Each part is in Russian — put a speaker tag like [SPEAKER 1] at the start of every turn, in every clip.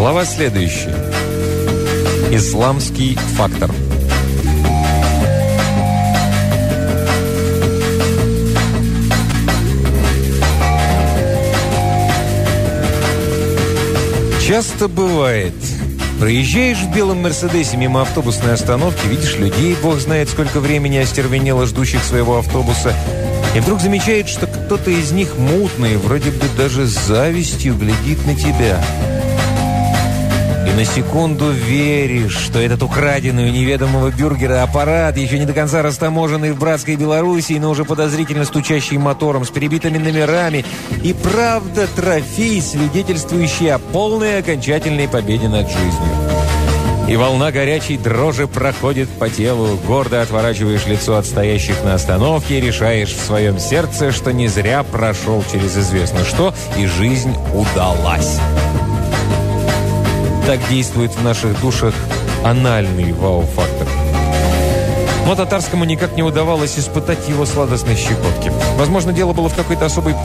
[SPEAKER 1] Глава следующая. Исламский фактор. Часто бывает. Проезжаешь в белом Мерседесе мимо автобусной остановки, видишь людей, бог знает сколько времени остервенело ждущих своего автобуса, и вдруг замечает, что кто-то из них мутный, вроде бы даже с завистью глядит на тебя. И на секунду веришь, что этот украденный у неведомого бюргера аппарат, еще не до конца растаможенный в братской Белоруссии, но уже подозрительно стучащий мотором, с перебитыми номерами, и правда трофей, свидетельствующий о полной окончательной победе над жизнью. И волна горячей дрожи проходит по телу, гордо отворачиваешь лицо от стоящих на остановке решаешь в своем сердце, что не зря прошел через известно что, и жизнь удалась так действует в наших душах анальный вау-фактор. Но татарскому никак не удавалось испытать его сладостной щекотки. Возможно, дело было в какой-то особой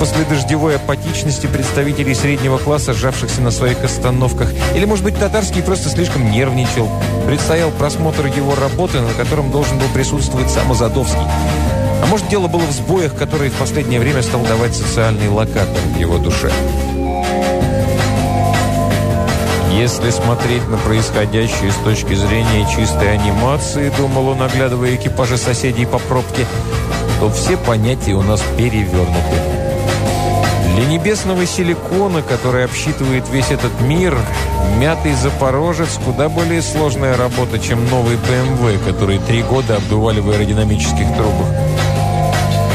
[SPEAKER 1] последождевой апатичности представителей среднего класса, сжавшихся на своих остановках. Или, может быть, татарский просто слишком нервничал. Предстоял просмотр его работы, на котором должен был присутствовать сам Азадовский. А может, дело было в сбоях, которые в последнее время стал давать социальный локатор в его душе. Если смотреть на происходящее с точки зрения чистой анимации, думал он, оглядывая экипажи соседей по пробке, то все понятия у нас перевернуты. Для небесного силикона, который обсчитывает весь этот мир, мятый «Запорожец» куда более сложная работа, чем новый БМВ, который три года обдували в аэродинамических трубах.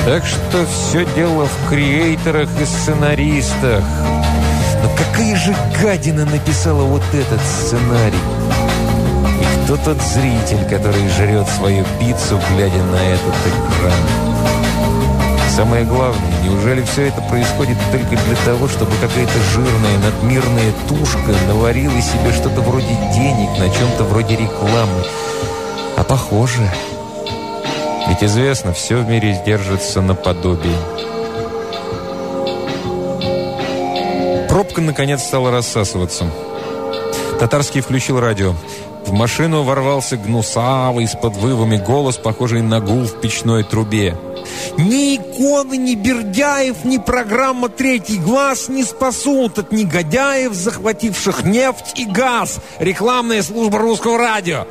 [SPEAKER 1] Так что все дело в креаторах и сценаристах – но какая же гадина написала вот этот сценарий? И кто тот зритель, который жрет свою пиццу, глядя на этот экран? Самое главное, неужели все это происходит только для того, чтобы какая-то жирная, надмирная тушка наварила себе что-то вроде денег на чем-то вроде рекламы? А похоже. Ведь известно, все в мире сдержится наподобие. Пробка, наконец, стала рассасываться. Татарский включил радио. В машину ворвался гнусавый с подвывами голос, похожий на гул в печной трубе. «Ни иконы, ни Бердяев, ни программа «Третий глаз» не спасут от негодяев, захвативших нефть и газ. Рекламная служба русского радио».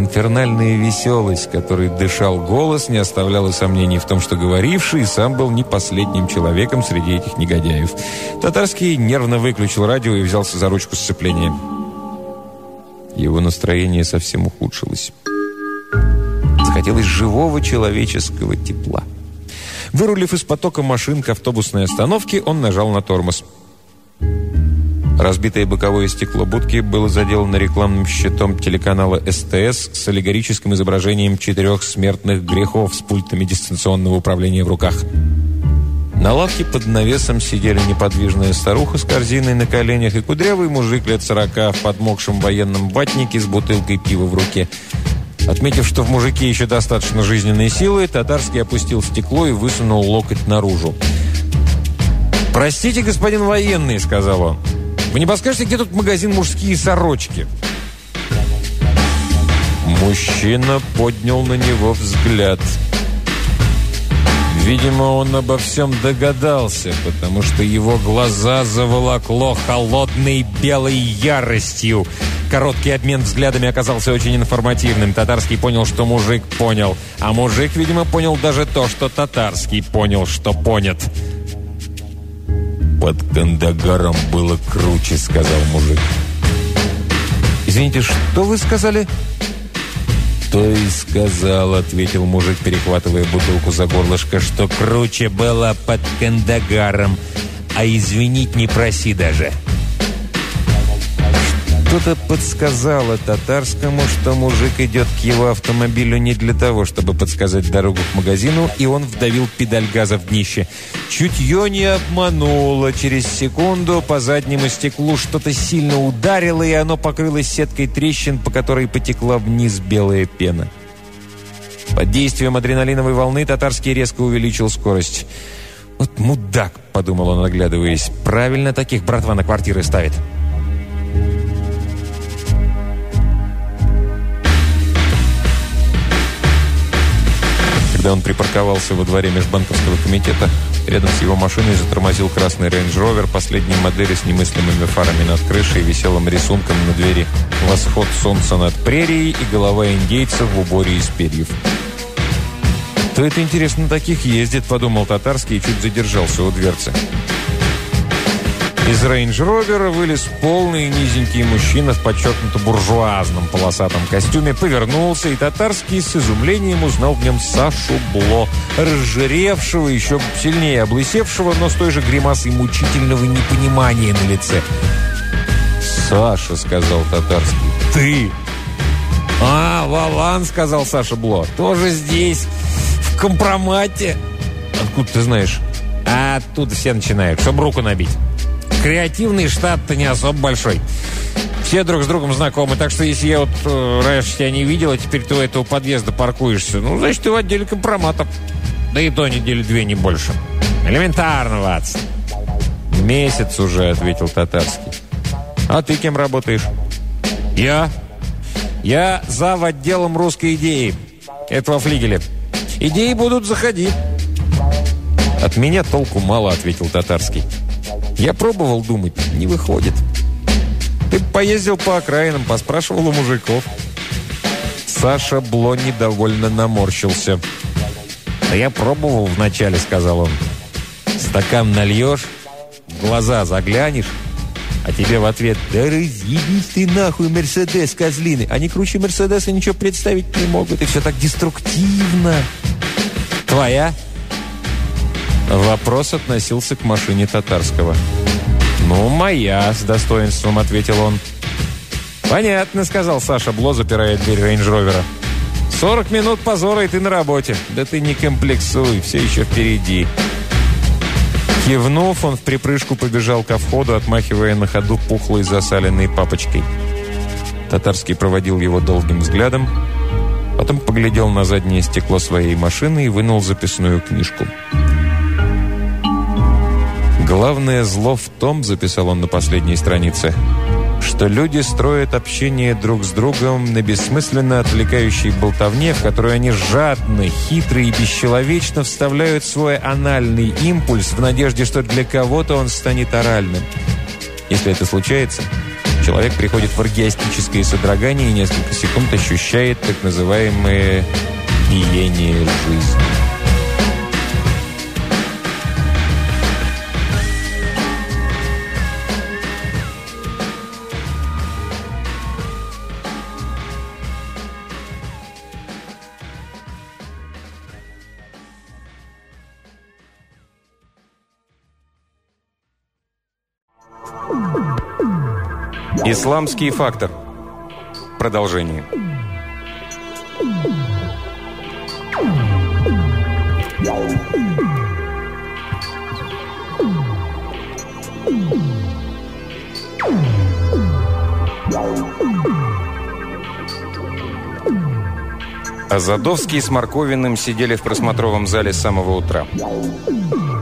[SPEAKER 1] Инфернальная веселость, которой дышал голос, не оставляла сомнений в том, что говоривший сам был не последним человеком среди этих негодяев. Татарский нервно выключил радио и взялся за ручку сцепления. Его настроение совсем ухудшилось. Захотелось живого человеческого тепла. Вырулив из потока машин к автобусной остановке, он нажал на тормоз. Разбитое боковое стекло будки было заделано рекламным щитом телеканала СТС с аллегорическим изображением четырех смертных грехов с пультами дистанционного управления в руках. На лавке под навесом сидели неподвижная старуха с корзиной на коленях и кудрявый мужик лет сорока в подмокшем военном ватнике с бутылкой пива в руке. Отметив, что в мужике еще достаточно жизненной силы, татарский опустил стекло и высунул локоть наружу. «Простите, господин военный», — сказал он. Вы не подскажете, где тут магазин «Мужские сорочки»?» Мужчина поднял на него взгляд. Видимо, он обо всем догадался, потому что его глаза заволокло холодной белой яростью. Короткий обмен взглядами оказался очень информативным. Татарский понял, что мужик понял. А мужик, видимо, понял даже то, что татарский понял, что понят. «Под Кандагаром было круче», — сказал мужик. «Извините, что вы сказали?» «То и сказал», — ответил мужик, перехватывая бутылку за горлышко, «что круче было под Кандагаром, а извинить не проси даже». Кто-то подсказало татарскому, что мужик идет к его автомобилю не для того, чтобы подсказать дорогу к магазину, и он вдавил педаль газа в днище. Чутье не обмануло. Через секунду по заднему стеклу что-то сильно ударило, и оно покрылось сеткой трещин, по которой потекла вниз белая пена. Под действием адреналиновой волны татарский резко увеличил скорость. «Вот мудак», — подумал он, оглядываясь. «Правильно таких братва на квартиры ставит». Он припарковался во дворе межбанковского комитета, рядом с его машиной затормозил красный Range Rover последней модели с немыслимыми фарами над крышей и веселым рисунком на двери «Восход солнца над прерией» и голова индейца в уборе из перьев. «Кто это, интересно, таких ездит?» – подумал Татарский и чуть задержался у дверцы. Из рейндж-ровера вылез полный низенький мужчина в подчеркнуто буржуазном полосатом костюме, повернулся, и Татарский с изумлением узнал в нем Сашу Бло, разжиревшего, еще сильнее облысевшего, но с той же гримасой мучительного непонимания на лице. «Саша», — сказал Татарский, — «ты!» «А, Валан», — сказал Саша Бло, — «тоже здесь, в компромате». «Откуда ты знаешь?» «А оттуда все начинают, чтобы руку набить». Креативный штат-то не особо большой. Все друг с другом знакомы, так что если я вот э, раньше тебя не видел, а теперь ты у этого подъезда паркуешься, ну, значит, ты в отделе компроматов. Да и то недели две, не больше. Элементарно, Ватс. «Месяц уже», — ответил Татарский. «А ты кем работаешь?» «Я? Я зав. отделом русской идеи этого флигеля. Идеи будут заходить». «От меня толку мало», — ответил Татарский. Я пробовал думать, не выходит. Ты поездил по окраинам, поспрашивал у мужиков. Саша Бло недовольно наморщился. «Да я пробовал вначале», — сказал он. «Стакан нальешь, в глаза заглянешь, а тебе в ответ «Да разъебись ты нахуй, Мерседес, козлины!» Они круче Мерседеса ничего представить не могут, и все так деструктивно. «Твоя?» Вопрос относился к машине татарского. «Ну, моя», — с достоинством ответил он. «Понятно», — сказал Саша Бло, запирая дверь рейндж-ровера. «Сорок минут позора, и ты на работе. Да ты не комплексуй, все еще впереди». Кивнув, он в припрыжку побежал ко входу, отмахивая на ходу пухлой засаленной папочкой. Татарский проводил его долгим взглядом, потом поглядел на заднее стекло своей машины и вынул записную книжку. «Главное зло в том, — записал он на последней странице, — что люди строят общение друг с другом на бессмысленно отвлекающей болтовне, в которую они жадно, хитро и бесчеловечно вставляют свой анальный импульс в надежде, что для кого-то он станет оральным. Если это случается, человек приходит в оргиастическое содрогание и несколько секунд ощущает так называемое биение жизни.
[SPEAKER 2] Исламский фактор. Продолжение. Азадовский с Марковиным сидели в просмотровом зале с самого утра.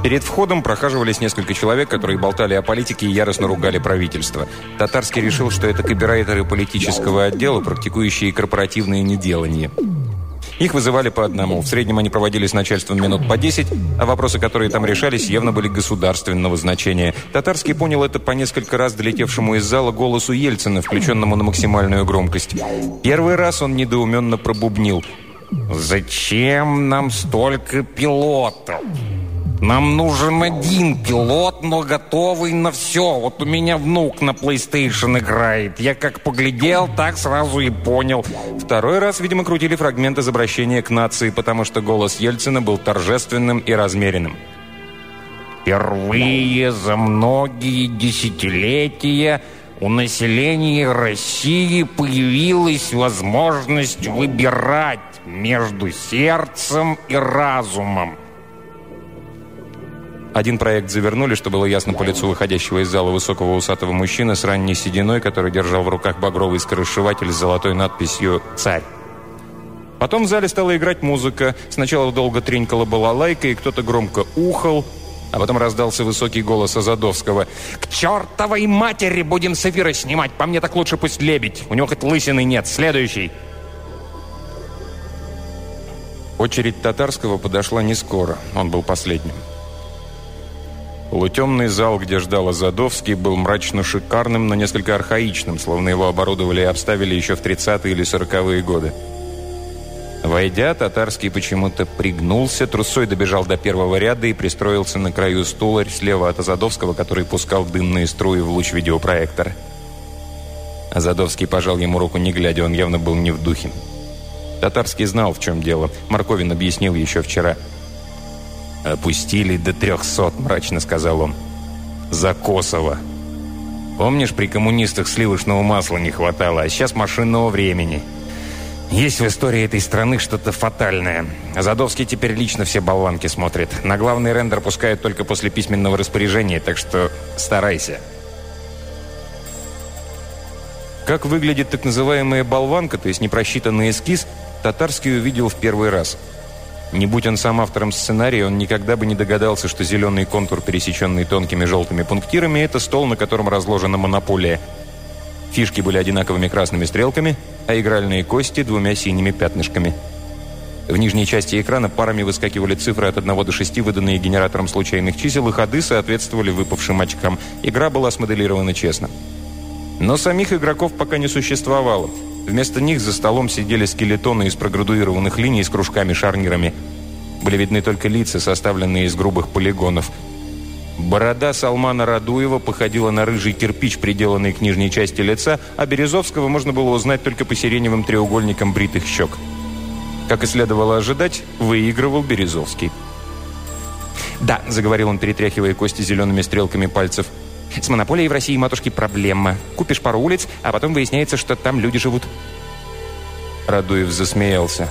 [SPEAKER 2] Перед входом прохаживались несколько человек, которые болтали о политике и яростно ругали правительство. Татарский решил, что это копирайтеры политического отдела, практикующие корпоративные неделания. Их вызывали по одному. В среднем они проводили с начальством минут по 10, а вопросы, которые там решались, явно были государственного значения. Татарский понял это по несколько раз долетевшему из зала голосу Ельцина, включенному на максимальную громкость. Первый раз он недоуменно пробубнил. «Зачем нам столько пилотов?» Нам нужен один пилот, но готовый на все. Вот у меня внук на PlayStation играет. Я как поглядел, так сразу и понял. Второй раз, видимо, крутили фрагмент из обращения к нации, потому что голос Ельцина был торжественным и размеренным. Впервые за многие десятилетия у населения России появилась возможность выбирать между сердцем и разумом. Один проект завернули, что было ясно по лицу выходящего из зала высокого усатого мужчины с ранней сединой, который держал в руках багровый скоросшиватель с золотой надписью «Царь». Потом в зале стала играть музыка. Сначала долго тренькала балалайка, и кто-то громко ухал. А потом раздался высокий голос Азадовского. «К чертовой матери будем с эфира снимать! По мне так лучше пусть лебедь! У него хоть лысины нет! Следующий!» Очередь Татарского подошла не скоро. Он был последним. Полутемный зал, где ждал Азадовский, был мрачно шикарным, но несколько архаичным, словно его оборудовали и обставили еще в 30-е или 40-е годы. Войдя, Татарский почему-то пригнулся, трусой добежал до первого ряда и пристроился на краю стула слева от Азадовского, который пускал дымные струи в луч видеопроектора. Азадовский пожал ему руку, не глядя, он явно был не в духе. Татарский знал, в чем дело. Марковин объяснил еще вчера – «Опустили до трехсот», — мрачно сказал он. «За Косово. Помнишь, при коммунистах сливочного масла не хватало, а сейчас машинного времени. Есть в истории этой страны что-то фатальное. Задовский теперь лично все болванки смотрит. На главный рендер пускают только после письменного распоряжения, так что старайся». Как выглядит так называемая болванка, то есть непросчитанный эскиз, Татарский увидел в первый раз – не будь он сам автором сценария, он никогда бы не догадался, что зеленый контур, пересеченный тонкими желтыми пунктирами, это стол, на котором разложена монополия. Фишки были одинаковыми красными стрелками, а игральные кости – двумя синими пятнышками. В нижней части экрана парами выскакивали цифры от 1 до 6, выданные генератором случайных чисел, и ходы соответствовали выпавшим очкам. Игра была смоделирована честно. Но самих игроков пока не существовало – Вместо них за столом сидели скелетоны из проградуированных линий с кружками-шарнирами. Были видны только лица, составленные из грубых полигонов. Борода Салмана Радуева походила на рыжий кирпич, приделанный к нижней части лица, а Березовского можно было узнать только по сиреневым треугольникам бритых щек. Как и следовало ожидать, выигрывал Березовский. «Да», — заговорил он, перетряхивая кости зелеными стрелками пальцев, — с монополией в России, матушки, проблема. Купишь пару улиц, а потом выясняется, что там люди живут». Радуев засмеялся.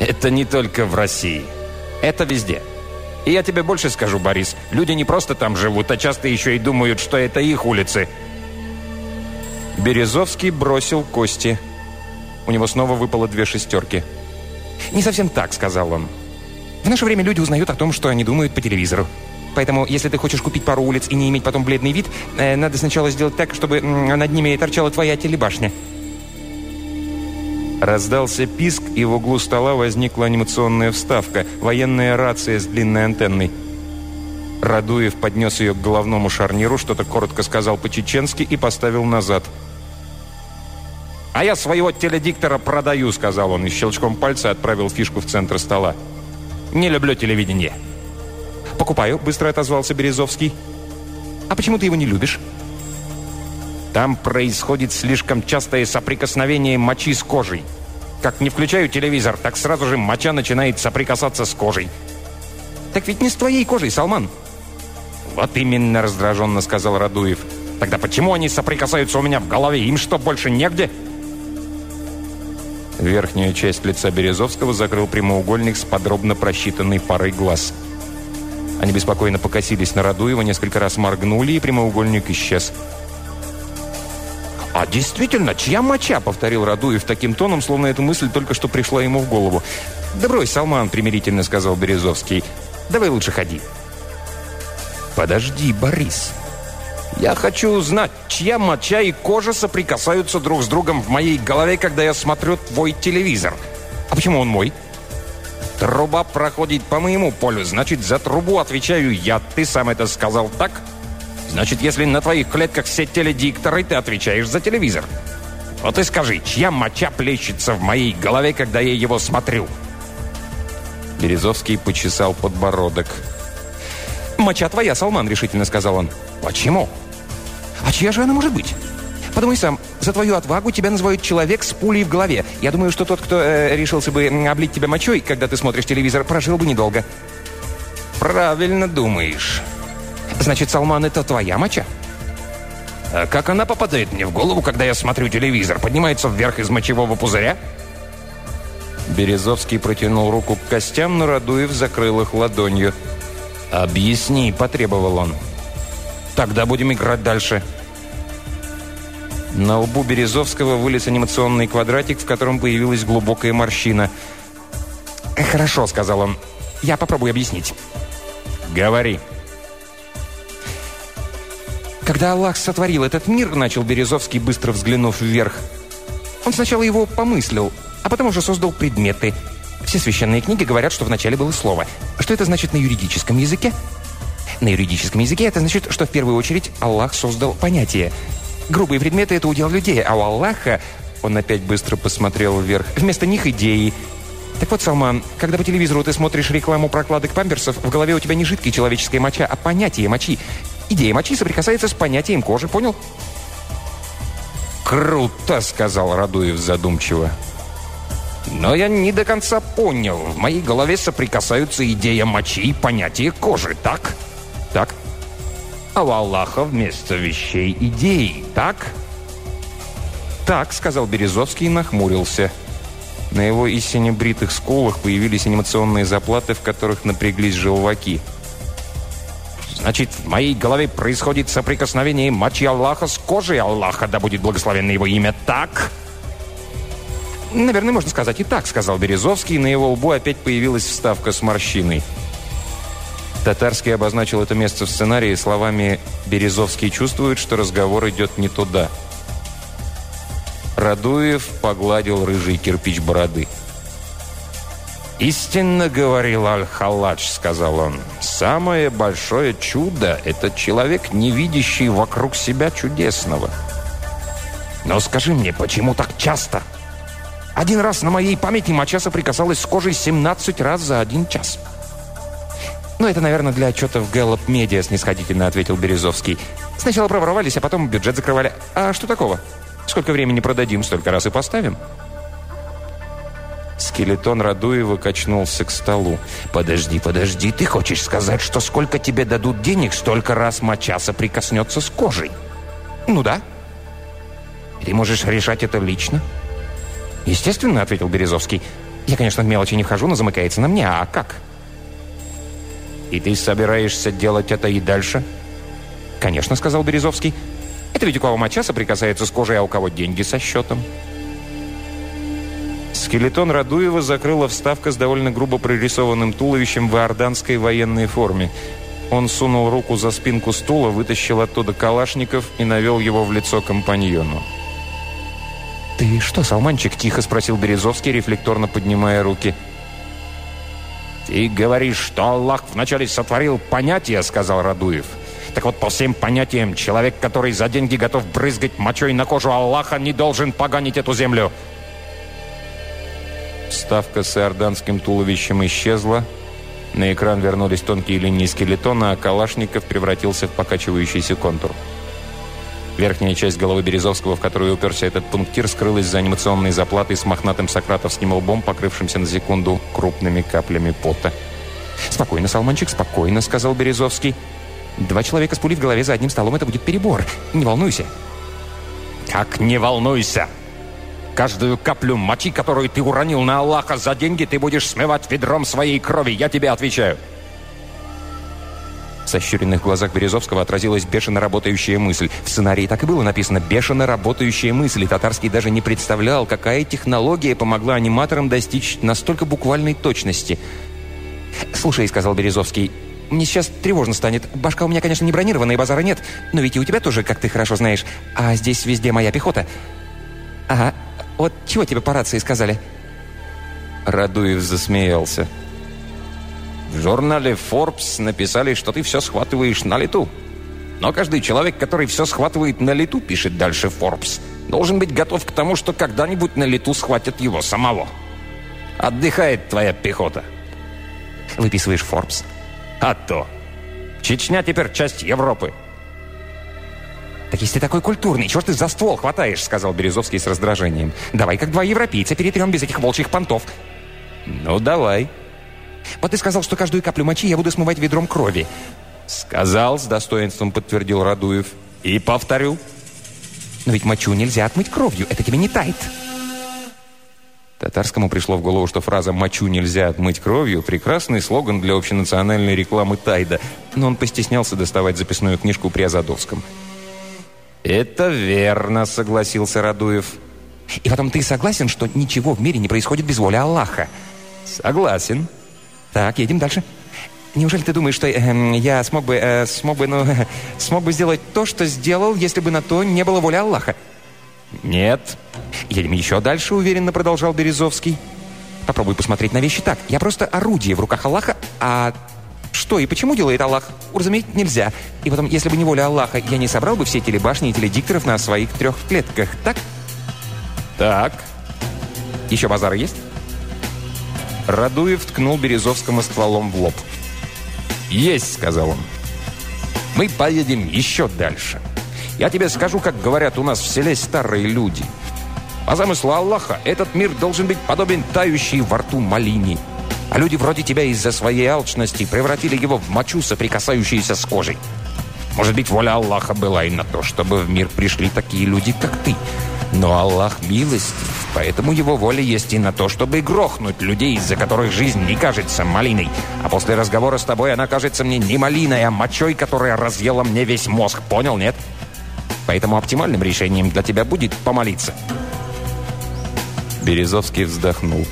[SPEAKER 2] «Это не только в России. Это везде. И я тебе больше скажу, Борис. Люди не просто там живут, а часто еще и думают, что это их улицы». Березовский бросил кости. У него снова выпало две шестерки. «Не совсем так», — сказал он. «В наше время люди узнают о том, что они думают по телевизору. Поэтому, если ты хочешь купить пару улиц и не иметь потом бледный вид, э, надо сначала сделать так, чтобы над ними торчала твоя телебашня». Раздался писк, и в углу стола возникла анимационная вставка, военная рация с длинной антенной. Радуев поднес ее к головному шарниру, что-то коротко сказал по-чеченски и поставил назад. «А я своего теледиктора продаю», — сказал он, и щелчком пальца отправил фишку в центр стола. «Не люблю телевидение». «Покупаю», — быстро отозвался Березовский. «А почему ты его не любишь?» «Там происходит слишком частое соприкосновение мочи с кожей. Как не включаю телевизор, так сразу же моча начинает соприкасаться с кожей». «Так ведь не с твоей кожей, Салман». «Вот именно», — раздраженно сказал Радуев. «Тогда почему они соприкасаются у меня в голове? Им что, больше негде?» Верхнюю часть лица Березовского закрыл прямоугольник с подробно просчитанной парой глаз — они беспокойно покосились на Радуева, несколько раз моргнули, и прямоугольник исчез. «А действительно, чья моча?» — повторил Радуев таким тоном, словно эта мысль только что пришла ему в голову. «Да брось, Салман», — примирительно сказал Березовский. «Давай лучше ходи». «Подожди, Борис. Я хочу узнать, чья моча и кожа соприкасаются друг с другом в моей голове, когда я смотрю твой телевизор. А почему он мой?» Труба проходит по моему полю, значит, за трубу отвечаю я. Ты сам это сказал так? Значит, если на твоих клетках все теледикторы, ты отвечаешь за телевизор. Вот и скажи, чья моча плещется в моей голове, когда я его смотрю?» Березовский почесал подбородок. «Моча твоя, Салман», — решительно сказал он. «Почему?» «А чья же она может быть?» Подумай сам, за твою отвагу тебя называют человек с пулей в голове. Я думаю, что тот, кто э, решился бы облить тебя мочой, когда ты смотришь телевизор, прожил бы недолго. Правильно думаешь. Значит, Салман, это твоя моча? А как она попадает мне в голову, когда я смотрю телевизор? Поднимается вверх из мочевого пузыря? Березовский протянул руку к костям, но Радуев закрыл их ладонью. «Объясни», — потребовал он. «Тогда будем играть дальше». На лбу Березовского вылез анимационный квадратик, в котором появилась глубокая морщина. «Хорошо», — сказал он. «Я попробую объяснить. «Говори».
[SPEAKER 3] Когда Аллах сотворил этот мир, начал Березовский, быстро взглянув вверх, он сначала его помыслил, а потом уже создал предметы. Все священные книги говорят, что вначале было слово. Что это значит на юридическом языке? На юридическом языке это значит, что в первую очередь Аллах создал понятие. Грубые предметы – это удел людей, а у Аллаха, он опять быстро посмотрел вверх, вместо них идеи. Так вот, Салман, когда по телевизору ты смотришь рекламу прокладок памперсов, в голове у тебя не жидкая человеческая моча, а понятие мочи. Идея мочи соприкасается с понятием кожи, понял?
[SPEAKER 2] «Круто!» — сказал Радуев задумчиво. «Но я не до конца понял. В моей голове соприкасаются идея мочи и понятие кожи, так?» «Так». «А у Аллаха вместо вещей идеи, так?»
[SPEAKER 3] «Так», — сказал Березовский и нахмурился. На его истине бритых скулах появились анимационные заплаты, в которых напряглись желваки.
[SPEAKER 2] Значит, в моей голове происходит соприкосновение мочи Аллаха с кожей Аллаха, да будет благословенно его имя, так?»
[SPEAKER 3] «Наверное, можно сказать и так», — сказал Березовский, и на его лбу опять появилась вставка с морщиной. Татарский обозначил это место в сценарии словами «Березовский чувствует, что разговор идет не туда». Радуев погладил рыжий кирпич бороды.
[SPEAKER 2] «Истинно говорил Аль-Халладж», — сказал он. «Самое большое чудо — это человек, не видящий вокруг себя чудесного». «Но скажи мне, почему так часто?» «Один раз на моей памяти моча соприкасалась с кожей 17 раз за один час».
[SPEAKER 3] «Ну, это, наверное, для отчетов Гэллоп Медиа», — снисходительно ответил Березовский. «Сначала проворовались, а потом бюджет закрывали. А что такого? Сколько времени продадим, столько раз и поставим». Скелетон Радуева качнулся к столу.
[SPEAKER 2] «Подожди, подожди, ты хочешь сказать, что сколько тебе дадут денег, столько раз моча соприкоснется с кожей?»
[SPEAKER 3] «Ну да».
[SPEAKER 2] «Ты можешь решать это лично?»
[SPEAKER 3] «Естественно», — ответил Березовский. «Я, конечно, в мелочи не вхожу, но замыкается на мне. А как?»
[SPEAKER 2] «И ты собираешься делать это и дальше?»
[SPEAKER 3] «Конечно», — сказал Березовский. «Это ведь у кого моча соприкасается с кожей, а у кого деньги со счетом». Скелетон Радуева закрыла вставка с довольно грубо прорисованным туловищем в иорданской военной форме. Он сунул руку за спинку стула, вытащил оттуда калашников и навел его в лицо компаньону. «Ты что, Салманчик?» – тихо спросил Березовский, рефлекторно поднимая руки.
[SPEAKER 2] «Ты говоришь, что Аллах вначале сотворил понятия», – сказал Радуев. «Так вот, по всем понятиям, человек, который за деньги готов брызгать мочой на кожу Аллаха, не должен поганить эту землю».
[SPEAKER 3] Ставка с иорданским туловищем исчезла. На экран вернулись тонкие линии скелетона, а Калашников превратился в покачивающийся контур. Верхняя часть головы Березовского, в которую уперся этот пунктир, скрылась за анимационной заплатой с мохнатым сократовским лбом, покрывшимся на секунду крупными каплями пота. «Спокойно, Салманчик, спокойно», — сказал Березовский. «Два человека с пулей в голове за одним столом — это будет перебор. Не волнуйся».
[SPEAKER 2] «Как не волнуйся?» Каждую каплю мочи, которую ты уронил на Аллаха за деньги, ты будешь смывать ведром своей крови, я тебе отвечаю.
[SPEAKER 3] В сощуренных глазах Березовского отразилась бешено работающая мысль. В сценарии так и было написано «бешено работающая мысль», и Татарский даже не представлял, какая технология помогла аниматорам достичь настолько буквальной точности. «Слушай», — сказал Березовский, — «мне сейчас тревожно станет. Башка у меня, конечно, не бронированная, базара нет, но ведь и у тебя тоже, как ты хорошо знаешь. А здесь везде моя пехота». «Ага, вот чего тебе по рации сказали?» Радуев засмеялся.
[SPEAKER 2] В журнале Forbes написали, что ты все схватываешь на лету. Но каждый человек, который все схватывает на лету, пишет дальше Forbes, должен быть готов к тому, что когда-нибудь на лету схватят его самого. Отдыхает твоя пехота.
[SPEAKER 3] Выписываешь Forbes?
[SPEAKER 2] А то. Чечня теперь часть Европы.
[SPEAKER 3] «Так если ты такой культурный, чего ты за ствол хватаешь?» сказал Березовский с раздражением. «Давай, как два европейца, перетрем без этих волчьих понтов».
[SPEAKER 2] «Ну, давай».
[SPEAKER 3] «Вот ты сказал, что каждую каплю мочи я буду смывать ведром крови».
[SPEAKER 2] «Сказал», — с достоинством подтвердил Радуев. «И повторю».
[SPEAKER 3] «Но ведь мочу нельзя отмыть кровью, это тебе не тает». Татарскому пришло в голову, что фраза «мочу нельзя отмыть кровью» — прекрасный слоган для общенациональной рекламы Тайда, но он постеснялся доставать записную книжку при Азадовском.
[SPEAKER 2] «Это верно», — согласился Радуев.
[SPEAKER 3] «И потом ты согласен, что ничего в мире не происходит без воли Аллаха?»
[SPEAKER 2] «Согласен».
[SPEAKER 3] «Так, едем дальше». Неужели ты думаешь, что э, я смог бы, э, смог бы, ну, смог бы сделать то, что сделал, если бы на то не было воли Аллаха?
[SPEAKER 1] Нет.
[SPEAKER 3] Едем еще дальше, уверенно продолжал Березовский. Попробуй посмотреть на вещи так. Я просто орудие в руках Аллаха, а что и почему делает Аллах, уразуметь нельзя. И потом, если бы не воля Аллаха, я не собрал бы все телебашни и теледикторов на своих трех клетках, так?
[SPEAKER 1] Так.
[SPEAKER 3] Еще базар есть?
[SPEAKER 1] Радуев ткнул Березовскому стволом в лоб. «Есть», — сказал он. «Мы поедем еще дальше. Я тебе скажу, как говорят у нас в селе старые люди. По замыслу Аллаха этот мир должен быть подобен тающей во рту малине. А люди вроде тебя из-за своей алчности превратили его в мочу, соприкасающуюся с кожей. Может быть, воля Аллаха была и на то, чтобы в мир пришли такие люди, как ты. Но Аллах милостив, поэтому его воля есть и на то, чтобы грохнуть людей, из-за которых жизнь не кажется малиной. А после разговора с тобой она кажется мне не малиной, а мочой, которая разъела мне весь мозг. Понял, нет? Поэтому оптимальным решением для тебя будет помолиться. Березовский вздохнул.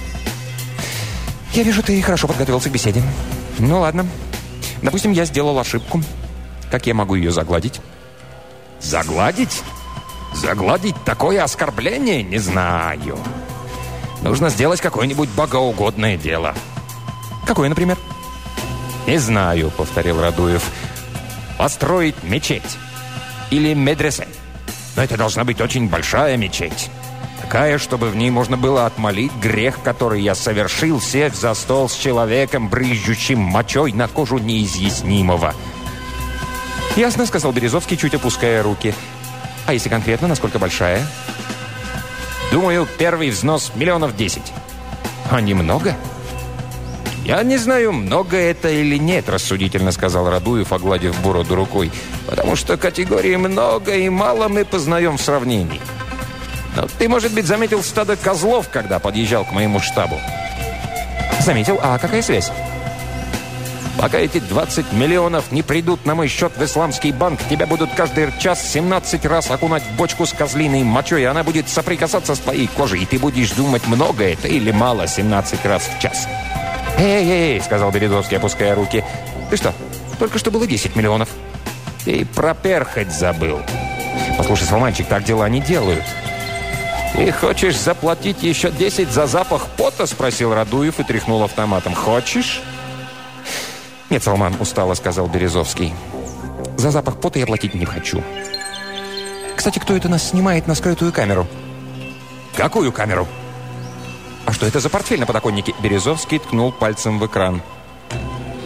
[SPEAKER 3] Я вижу, ты хорошо подготовился к беседе. Ну ладно. Допустим, я сделал ошибку. Как я могу ее загладить?
[SPEAKER 1] Загладить? Загладить такое оскорбление? Не знаю. Нужно сделать какое-нибудь богоугодное дело.
[SPEAKER 3] Какое, например?
[SPEAKER 1] Не знаю, повторил Радуев. Построить мечеть. Или медресе. Но это должна быть очень большая мечеть. Такая, чтобы в ней можно было отмолить грех, который я совершил, сев за стол с человеком, брызжущим мочой на кожу неизъяснимого.
[SPEAKER 3] «Ясно», — сказал Березовский, чуть опуская руки. «А если конкретно, насколько большая?»
[SPEAKER 1] «Думаю, первый взнос миллионов десять».
[SPEAKER 3] «А немного?»
[SPEAKER 1] «Я не знаю, много это или нет», — рассудительно сказал Радуев, огладив бороду рукой. «Потому что категории «много» и «мало» мы познаем в сравнении». Но ты, может быть, заметил стадо козлов, когда подъезжал к моему штабу?
[SPEAKER 3] Заметил. А какая связь?
[SPEAKER 1] Пока эти 20 миллионов не придут на мой счет в исламский банк, тебя будут каждый час 17 раз окунать в бочку с козлиной мочой, и она будет соприкасаться с твоей кожей, и ты будешь думать, много это или мало 17 раз в час.
[SPEAKER 3] «Эй-эй-эй», — сказал Березовский, опуская руки. «Ты что, только что было 10 миллионов?»
[SPEAKER 1] «Ты проперхать забыл».
[SPEAKER 3] «Послушай, Салманчик, так дела не делают».
[SPEAKER 1] «Ты хочешь заплатить еще 10 за запах пота?» – спросил Радуев и тряхнул автоматом. «Хочешь?»
[SPEAKER 3] «Нет, Салман, устало», – сказал Березовский. «За запах пота я платить не хочу». «Кстати, кто это нас снимает на скрытую камеру?»
[SPEAKER 1] «Какую камеру?»
[SPEAKER 3] «А что это за портфель на подоконнике?» Березовский ткнул пальцем в экран.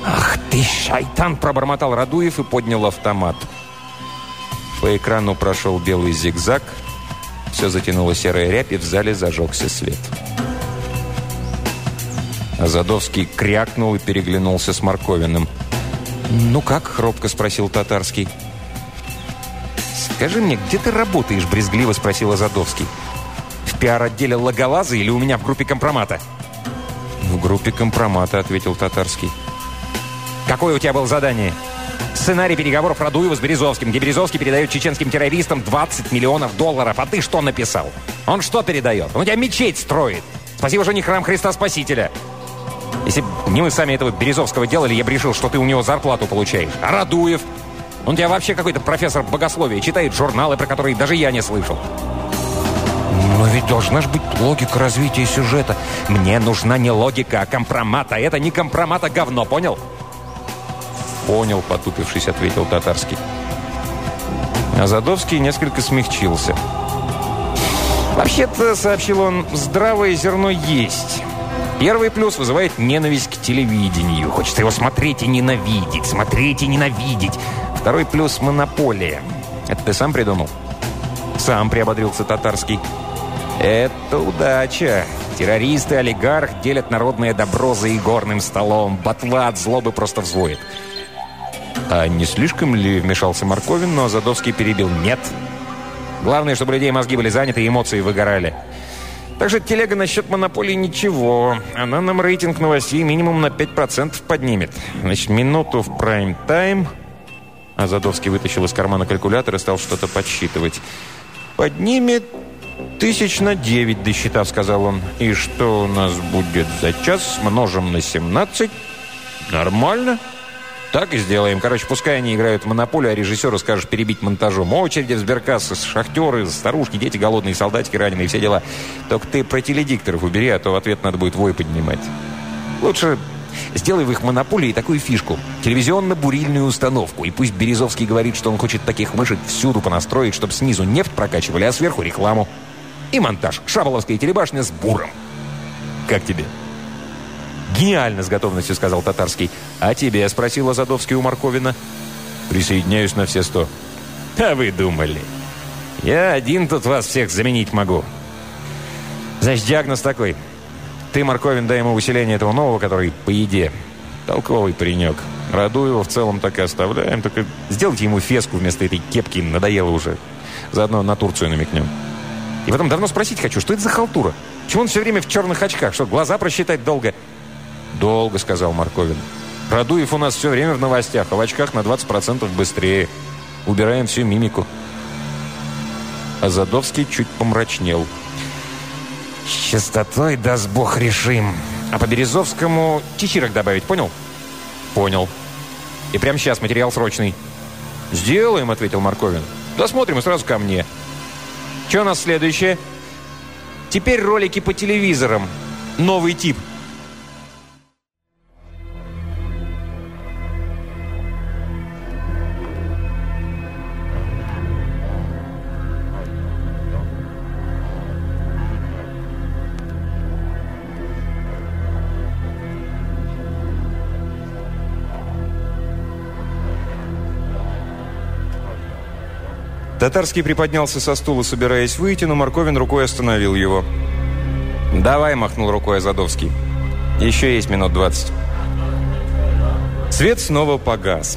[SPEAKER 1] «Ах ты, шайтан!» – пробормотал Радуев и поднял автомат.
[SPEAKER 2] По экрану прошел белый зигзаг – все затянуло серой рябь, и в зале зажегся свет. Азадовский крякнул и переглянулся с Марковиным.
[SPEAKER 3] «Ну как?» — робко спросил Татарский. «Скажи мне, где ты работаешь?» — брезгливо спросил Азадовский. «В пиар-отделе Логолаза или у меня в группе компромата?»
[SPEAKER 2] «В группе компромата», — ответил Татарский.
[SPEAKER 3] «Какое у тебя было задание?» Сценарий переговоров Радуева с Березовским, где Березовский передает чеченским террористам 20 миллионов долларов. А ты что написал? Он что передает? Он у тебя мечеть строит. Спасибо, что не храм Христа Спасителя. Если бы не мы сами этого Березовского делали, я бы решил, что ты у него зарплату получаешь. А Радуев? Он тебя вообще какой-то профессор богословия, читает журналы, про которые даже я не слышал. Но ведь должна же быть логика развития сюжета. Мне нужна не логика, а компромата. Это не компромата а говно, понял?
[SPEAKER 2] «Понял», — потупившись, ответил Татарский. Азадовский несколько смягчился.
[SPEAKER 3] «Вообще-то, — сообщил он, — здравое зерно есть. Первый плюс вызывает ненависть к телевидению. Хочется его смотреть и ненавидеть, смотреть и ненавидеть. Второй плюс — монополия. Это ты сам придумал?»
[SPEAKER 2] «Сам», — приободрился Татарский.
[SPEAKER 3] «Это удача. Террористы, олигарх делят народное добро за игорным столом. Батла от злобы просто взвоет».
[SPEAKER 2] А не слишком ли вмешался Марковин, но Задовский перебил «нет».
[SPEAKER 3] Главное, чтобы людей мозги были заняты и эмоции выгорали. Также телега насчет монополии ничего. Она нам рейтинг новостей минимум на 5% поднимет. Значит, минуту в прайм-тайм.
[SPEAKER 2] А Задовский вытащил из кармана калькулятор и стал что-то подсчитывать.
[SPEAKER 3] «Поднимет тысяч на девять, досчитав», — сказал он. «И что у нас будет за час? Множим на 17. Нормально».
[SPEAKER 2] Так и сделаем. Короче, пускай они играют в монополию, а режиссеру скажешь перебить монтажом. Очереди в сберкассы, шахтеры, старушки, дети голодные, солдатики раненые, все дела. Только ты про теледикторов убери, а то в ответ надо будет вой поднимать. Лучше сделай в их монополии такую фишку. Телевизионно-бурильную установку. И пусть Березовский говорит, что он хочет таких мышек всюду понастроить, чтобы снизу нефть прокачивали, а сверху рекламу. И монтаж. Шаболовская телебашня с буром. Как тебе? «Гениально!» — с готовностью сказал Татарский. «А тебе?» — спросил Азадовский у Марковина. «Присоединяюсь на все сто». «А вы думали? Я один тут вас всех заменить могу». «Значит, диагноз такой. Ты, Марковин, дай ему усиление этого нового, который по еде. Толковый паренек. Роду его в целом так и оставляем. Только сделайте ему феску вместо этой кепки. Надоело уже. Заодно на Турцию намекнем. И потом давно спросить хочу, что это за халтура? Почему он все время в черных очках? Что, глаза просчитать долго?» «Долго», — сказал Марковин. «Радуев у нас все время в новостях, а в очках на 20% быстрее. Убираем всю мимику». А Задовский чуть помрачнел. «С частотой, даст бог, решим. А по Березовскому чечирок добавить, понял?» «Понял. И прямо сейчас материал срочный». «Сделаем», — ответил Марковин. «Досмотрим и сразу ко мне». «Что у нас следующее?» «Теперь ролики по телевизорам. Новый тип». Татарский приподнялся со стула, собираясь выйти, но Марковин рукой остановил его. «Давай», — махнул рукой Азадовский. «Еще есть минут двадцать». Свет снова погас.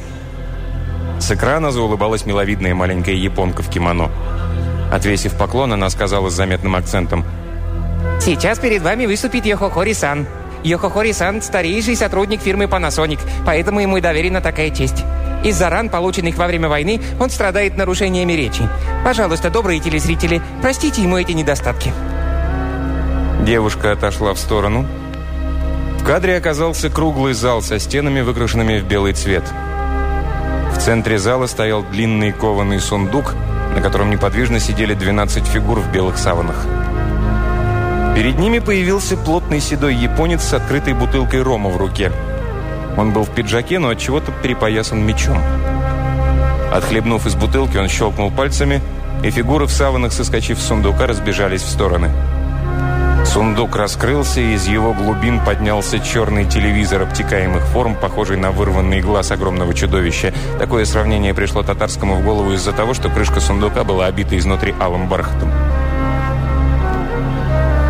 [SPEAKER 2] С экрана заулыбалась миловидная маленькая японка в кимоно. Отвесив поклон, она сказала с заметным акцентом.
[SPEAKER 3] «Сейчас перед вами выступит Йохохори-сан. Йохохори-сан – старейший сотрудник фирмы Panasonic, поэтому ему и доверена такая честь». Из-за ран, полученных во время войны, он страдает нарушениями речи. Пожалуйста, добрые телезрители, простите ему эти недостатки».
[SPEAKER 2] Девушка отошла в сторону. В кадре оказался круглый зал со стенами, выкрашенными в белый цвет. В центре зала стоял длинный кованый сундук, на котором неподвижно сидели 12 фигур в белых саванах. Перед ними появился плотный седой японец с открытой бутылкой рома в руке – он был в пиджаке, но от чего-то перепоясан мечом. Отхлебнув из бутылки, он щелкнул пальцами, и фигуры в саванах, соскочив с сундука, разбежались в стороны. Сундук раскрылся, и из его глубин поднялся черный телевизор обтекаемых форм, похожий на вырванный глаз огромного чудовища. Такое сравнение пришло татарскому в голову из-за того, что крышка сундука была обита изнутри алым бархатом.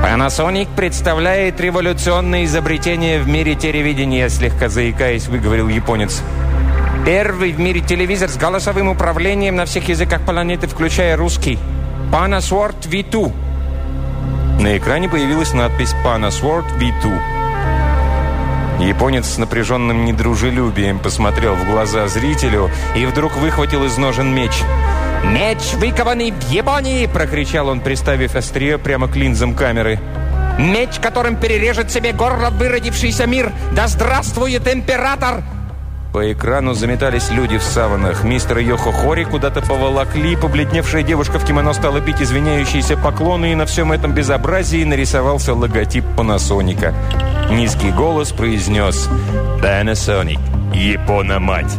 [SPEAKER 3] Panasonic представляет революционное изобретение в мире телевидения, слегка заикаясь, выговорил японец. Первый в мире телевизор с голосовым управлением на всех языках планеты, включая русский. Panasword V2.
[SPEAKER 2] На экране появилась надпись Panasword V2. Японец с напряженным недружелюбием посмотрел в глаза зрителю и вдруг выхватил из ножен меч –
[SPEAKER 3] «Меч, выкованный в Японии!» – прокричал он, приставив острие прямо к линзам камеры. «Меч, которым перережет себе горло выродившийся мир! Да здравствует император!»
[SPEAKER 2] По экрану заметались люди в саванах. Мистер Йохо Хори куда-то поволокли. Побледневшая девушка в кимоно стала пить извиняющиеся поклоны, и на всем этом безобразии нарисовался логотип Панасоника. Низкий голос произнес «Panasonic, Япона-мать!»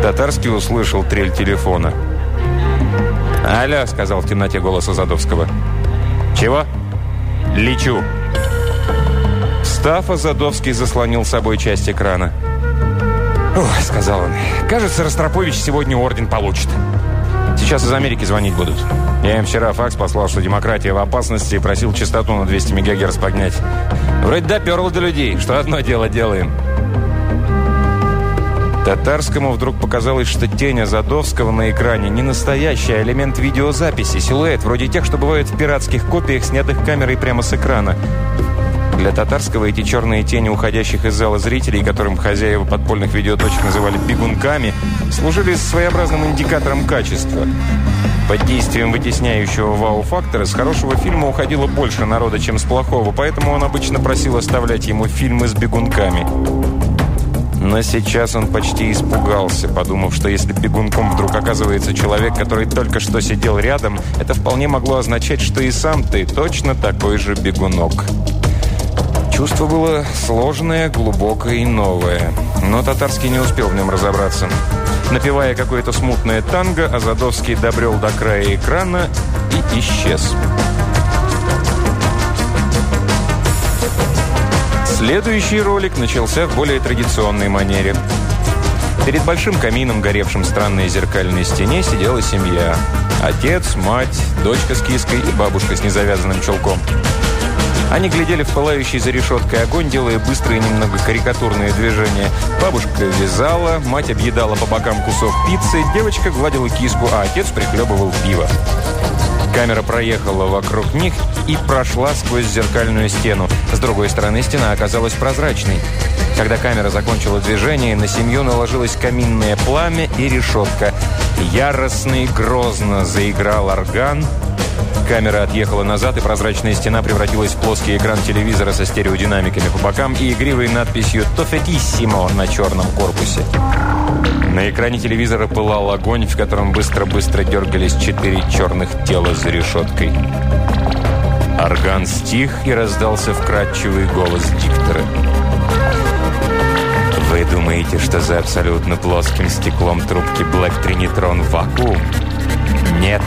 [SPEAKER 2] Татарский услышал трель телефона. «Алло», — сказал в темноте голос Азадовского. «Чего?» «Лечу». Встав, Азадовский заслонил собой часть экрана. «Ох», — сказал он, — «кажется, Ростропович сегодня орден получит. Сейчас из Америки звонить будут. Я им вчера факс послал, что демократия в опасности, и просил частоту на 200 МГц поднять. Вроде доперл до людей, что одно дело делаем». Татарскому вдруг показалось, что тень Азадовского на экране не настоящий, а элемент видеозаписи, силуэт, вроде тех, что бывают в пиратских копиях, снятых камерой прямо с экрана. Для Татарского эти черные тени уходящих из зала зрителей, которым хозяева подпольных видеоточек называли «бегунками», служили своеобразным индикатором качества. Под действием вытесняющего вау-фактора с хорошего фильма уходило больше народа, чем с плохого, поэтому он обычно просил оставлять ему фильмы с бегунками. Но сейчас он почти испугался, подумав, что если бегунком вдруг оказывается человек, который только что сидел рядом, это вполне могло означать, что и сам ты точно такой же бегунок. Чувство было сложное, глубокое и новое. Но Татарский не успел в нем разобраться. Напевая какое-то смутное танго, Азадовский добрел до края экрана и исчез. Следующий ролик начался в более традиционной манере. Перед большим камином, горевшим в странной зеркальной стене, сидела семья. Отец, мать, дочка с киской и бабушка с незавязанным чулком. Они глядели в пылающий за решеткой огонь, делая быстрые, немного карикатурные движения. Бабушка вязала, мать объедала по бокам кусок пиццы, девочка гладила киску, а отец прихлебывал пиво. Камера проехала вокруг них и прошла сквозь зеркальную стену. С другой стороны стена оказалась прозрачной. Когда камера закончила движение, на семью наложилось каминное пламя и решетка. Яростно и грозно заиграл орган – Камера отъехала назад, и прозрачная стена превратилась в плоский экран телевизора со стереодинамиками по бокам и игривой надписью «Тофетиссимо» на черном корпусе. На экране телевизора пылал огонь, в котором быстро-быстро дергались четыре черных тела за решеткой. Орган стих и раздался вкрадчивый голос диктора. «Вы думаете, что за абсолютно плоским стеклом трубки Black Trinitron вакуум? Нет!»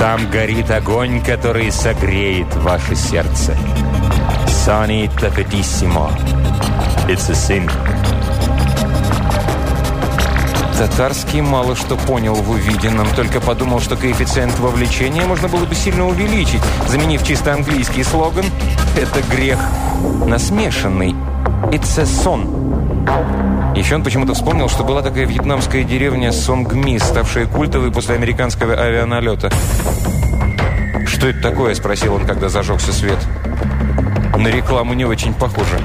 [SPEAKER 2] Там горит огонь, который согреет ваше сердце. Sani tapetissimo. It's a sin. Татарский мало что понял в увиденном, только подумал, что коэффициент вовлечения можно было бы сильно увеличить, заменив чисто английский слоган «Это грех насмешанный». It's a son. Еще он почему-то вспомнил, что была такая вьетнамская деревня Сонгми, ставшая культовой после американского авианалета. «Что это такое?» – спросил он, когда зажегся свет. «На рекламу не очень похоже».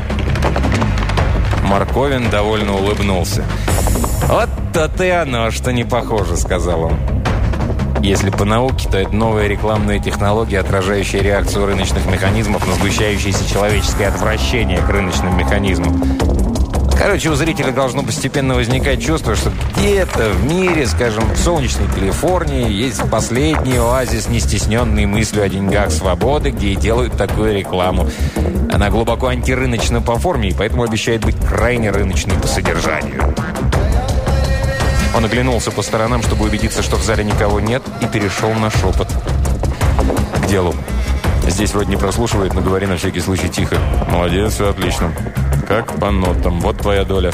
[SPEAKER 2] Марковин довольно улыбнулся. «Вот-то ты оно, что не похоже», – сказал он. Если по науке, то это новая рекламная технология, отражающая реакцию рыночных механизмов на сгущающееся человеческое отвращение к рыночным механизмам. Короче, у зрителя должно постепенно возникать чувство, что где-то в мире, скажем, в солнечной Калифорнии, есть последний оазис, не стесненный мыслью о деньгах свободы, где и делают такую рекламу. Она глубоко антирыночна по форме, и поэтому обещает быть крайне рыночной по содержанию. Он оглянулся по сторонам, чтобы убедиться, что в зале никого нет, и перешел на шепот. К делу. Здесь вроде не прослушивает, но говори на всякий случай тихо. Молодец, все отлично. Как по нотам. Вот твоя доля.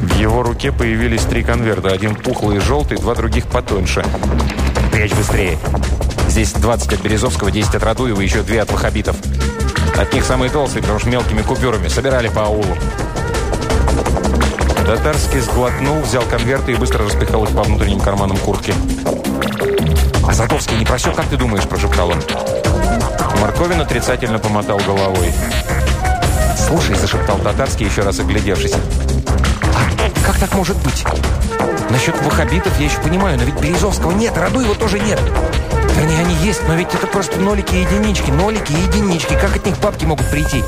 [SPEAKER 2] В его руке появились три конверта. Один пухлый и желтый, два других потоньше. Прячь быстрее. Здесь 20 от Березовского, 10 от Радуева, еще две от Вахабитов. От них самые толстые, потому что мелкими купюрами. Собирали по аулу. Татарский сглотнул, взял конверты и быстро распихал их по внутренним карманам куртки. «А Задовский не просек, как ты думаешь?» – прошептал он. Марковин отрицательно помотал головой. «Слушай», – зашептал Татарский, еще раз оглядевшись. «А как так может быть? Насчет вахабитов я еще понимаю, но ведь Березовского нет, роду его тоже нет. Вернее, они есть, но ведь это просто нолики и единички, нолики и единички. Как от них бабки могут прийти?»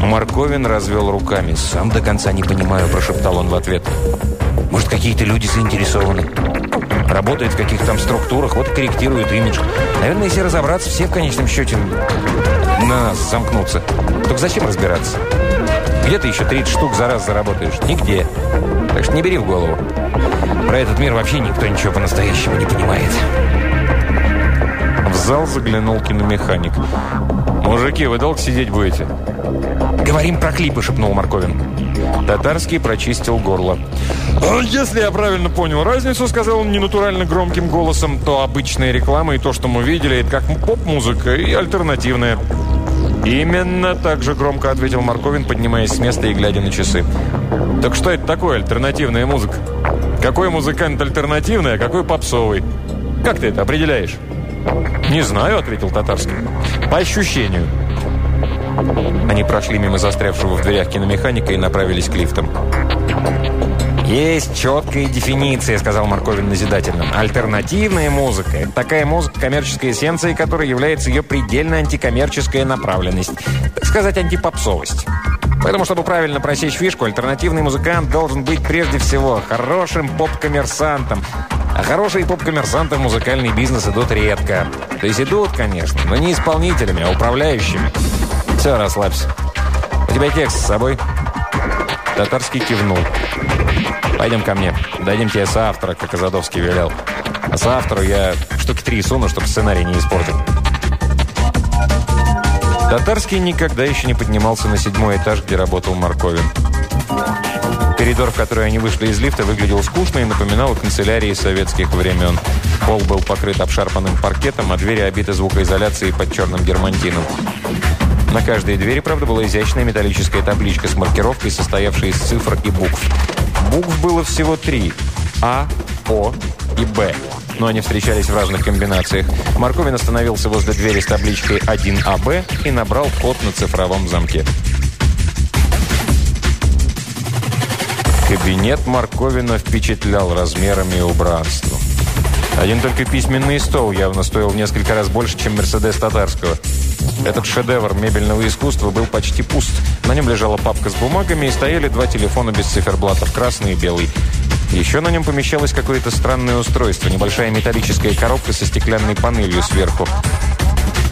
[SPEAKER 2] Марковин развел руками. «Сам до конца не понимаю», – прошептал он в ответ. «Может, какие-то люди заинтересованы?» Работают в каких-то там структурах, вот и корректируют имидж. Наверное, если разобраться, все в конечном счете на нас замкнутся. Только зачем разбираться? Где ты еще 30 штук за раз заработаешь? Нигде. Так что не бери в голову. Про этот мир вообще никто ничего по-настоящему не понимает. В зал заглянул киномеханик. «Мужики, вы долго сидеть будете?» «Говорим про клипы», — шепнул Марковин. Татарский прочистил горло. «А «Если я правильно понял разницу, — сказал он ненатурально громким голосом, — то обычная реклама и то, что мы видели, это как поп-музыка и альтернативная». «Именно так же громко ответил Марковин, поднимаясь с места и глядя на часы. «Так что это такое альтернативная музыка? Какой музыкант альтернативный, а какой попсовый? Как ты это определяешь?» «Не знаю», — ответил Татарский. «По ощущению». Они прошли мимо застрявшего в дверях киномеханика и направились к лифтам. «Есть четкая дефиниция», — сказал Марковин назидательно. «Альтернативная музыка — это такая музыка коммерческой эссенции, которая является ее предельно антикоммерческая направленность. Так сказать, антипопсовость. Поэтому, чтобы правильно просечь фишку, альтернативный музыкант должен быть прежде всего хорошим поп-коммерсантом. А хорошие поп-коммерсанты в музыкальный бизнес идут редко. То есть идут, конечно, но не исполнителями, а управляющими. Все, расслабься. У тебя текст с собой? Татарский кивнул. Пойдем ко мне. Дадим тебе соавтора, как Азадовский велел. А соавтору я штуки три суну, чтобы сценарий не испортить. Татарский никогда еще не поднимался на седьмой этаж, где работал Марковин. Коридор, в который они вышли из лифта, выглядел скучно и напоминал канцелярии советских времен. Пол был покрыт обшарпанным паркетом, а двери обиты звукоизоляцией под черным германтином. На каждой двери, правда, была изящная металлическая табличка с маркировкой, состоявшей из цифр и букв. Букв было всего три – А, О и Б но они встречались в разных комбинациях. Марковин остановился возле двери с табличкой 1АБ и набрал код на цифровом замке. Кабинет Марковина впечатлял размерами и убранством. Один только письменный стол явно стоил несколько раз больше, чем «Мерседес» Татарского. Этот шедевр мебельного искусства был почти пуст. На нем лежала папка с бумагами и стояли два телефона без циферблатов, красный и белый. Еще на нем помещалось какое-то странное устройство, небольшая металлическая коробка со стеклянной панелью сверху.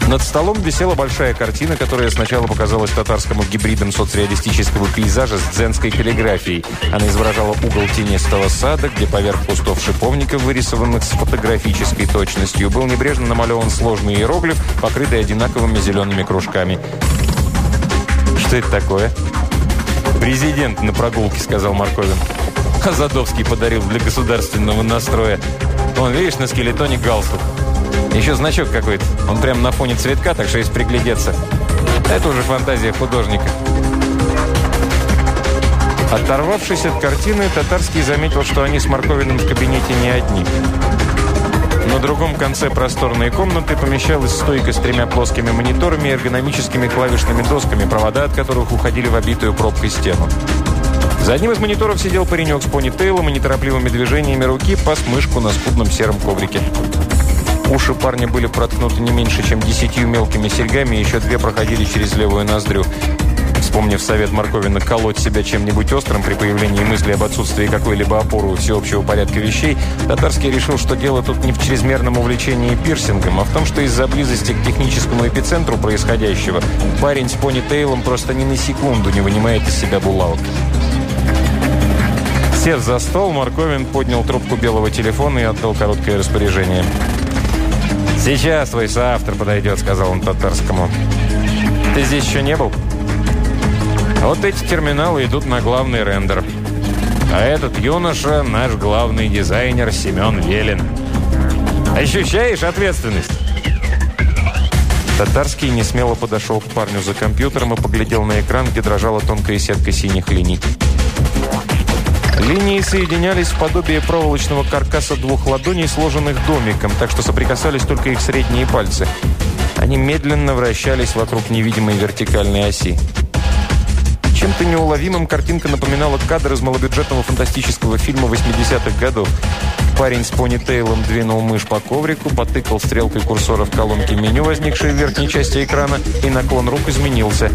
[SPEAKER 2] Над столом висела большая картина, которая сначала показалась татарскому гибридом соцреалистического пейзажа с дзенской каллиграфией. Она изображала угол тенистого сада, где поверх кустов шиповника, вырисованных с фотографической точностью, был небрежно намалеван сложный иероглиф, покрытый одинаковыми зелеными кружками. «Что это такое?» «Президент на прогулке», — сказал Марковин. А подарил для государственного настроя. Вон, видишь, на скелетоне галстук. Еще значок какой-то. Он прямо на фоне цветка, так что есть приглядеться. Это уже фантазия художника. Оторвавшись от картины, Татарский заметил, что они с Марковиным в кабинете не одни. На другом конце просторной комнаты помещалась стойка с тремя плоскими мониторами и эргономическими клавишными досками, провода от которых уходили в обитую пробкой стену. За одним из мониторов сидел паренек с понитейлом и неторопливыми движениями руки пас мышку на скудном сером коврике. Уши парня были проткнуты не меньше, чем десятью мелкими серьгами, и еще две проходили через левую ноздрю. Вспомнив совет Марковина колоть себя чем-нибудь острым при появлении мысли об отсутствии какой-либо опоры у всеобщего порядка вещей, Татарский решил, что дело тут не в чрезмерном увлечении пирсингом, а в том, что из-за близости к техническому эпицентру происходящего парень с понитейлом просто ни на секунду не вынимает из себя булавок. Сев за стол, Марковин поднял трубку белого телефона и отдал короткое распоряжение. «Сейчас твой соавтор подойдет», — сказал он татарскому. «Ты здесь еще не был?» «Вот эти терминалы идут на главный рендер. А этот юноша — наш главный дизайнер Семен Велин. Ощущаешь ответственность?» Татарский несмело подошел к парню за компьютером и поглядел на экран, где дрожала тонкая сетка синих линий. Линии соединялись в подобие проволочного каркаса двух ладоней, сложенных домиком, так что соприкасались только их средние пальцы. Они медленно вращались вокруг невидимой вертикальной оси. Чем-то неуловимым картинка напоминала кадр из малобюджетного фантастического фильма 80-х годов. Парень с понитейлом двинул мышь по коврику, потыкал стрелкой курсора в колонке меню, возникшей в верхней части экрана, и наклон рук изменился.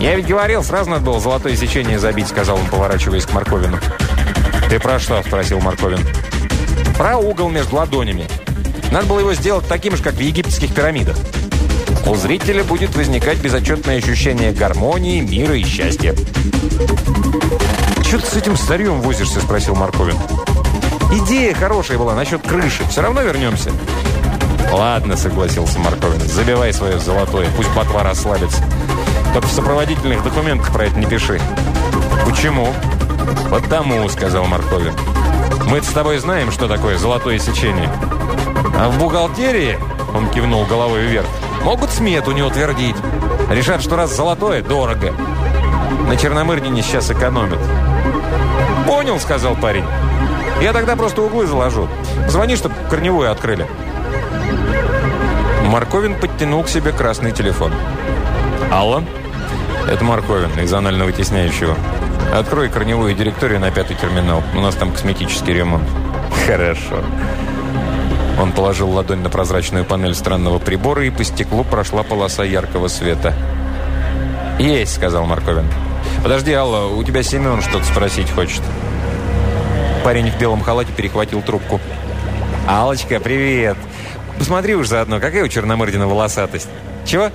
[SPEAKER 2] «Я ведь говорил, сразу надо было золотое сечение забить», сказал он, поворачиваясь к Марковину. «Ты про что?» – спросил Марковин. «Про угол между ладонями. Надо было его сделать таким же, как в египетских пирамидах. У зрителя будет возникать безотчетное ощущение гармонии, мира и счастья». «Что ты с этим старьем возишься?» – спросил Марковин. «Идея хорошая была насчет крыши. Все равно вернемся». «Ладно», – согласился Марковин. «Забивай свое золотое, пусть ботва расслабится». Только в сопроводительных документах про это не пиши». «Почему?» «Потому», — сказал Марковин. мы с тобой знаем, что такое золотое сечение. А в бухгалтерии, он кивнул головой вверх, могут смету не утвердить. Решат, что раз золотое, дорого. На Черномырдине сейчас экономят. «Понял», — сказал парень. «Я тогда просто углы заложу. Звони, чтобы корневую открыли». Марковин подтянул к себе красный телефон. «Алло?» «Это Марковин из анально-вытесняющего. Открой корневую директорию на пятый терминал. У нас там косметический ремонт». «Хорошо». Он положил ладонь на прозрачную панель странного прибора, и по стеклу прошла полоса яркого света.
[SPEAKER 1] «Есть», — сказал Марковин. «Подожди, Алла, у тебя Семен что-то спросить хочет». Парень в белом халате перехватил трубку. «Аллочка, привет! Посмотри уж заодно, какая у Черномырдина волосатость. Чего?»